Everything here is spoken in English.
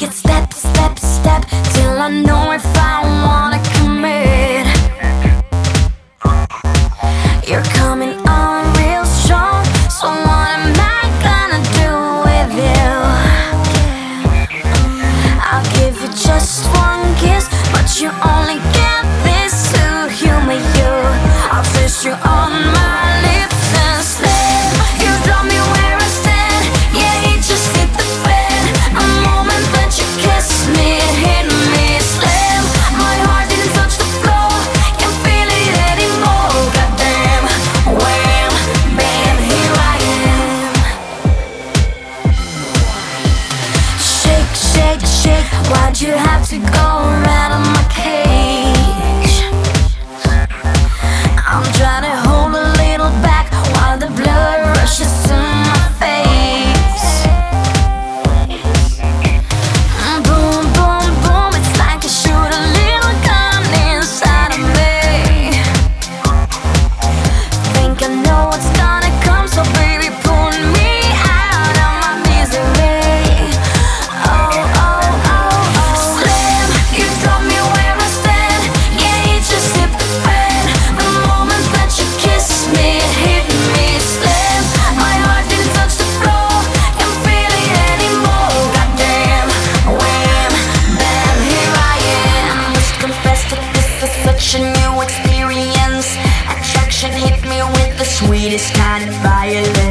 Take it step, step, step Till I know if I wanna commit You're coming on real strong So what am I gonna do with you? I'll give you just one kiss But you only get this to humor you I'll fish you shake, Why'd you have to go around? such a new experience. Attraction hit me with the sweetest kind of violence.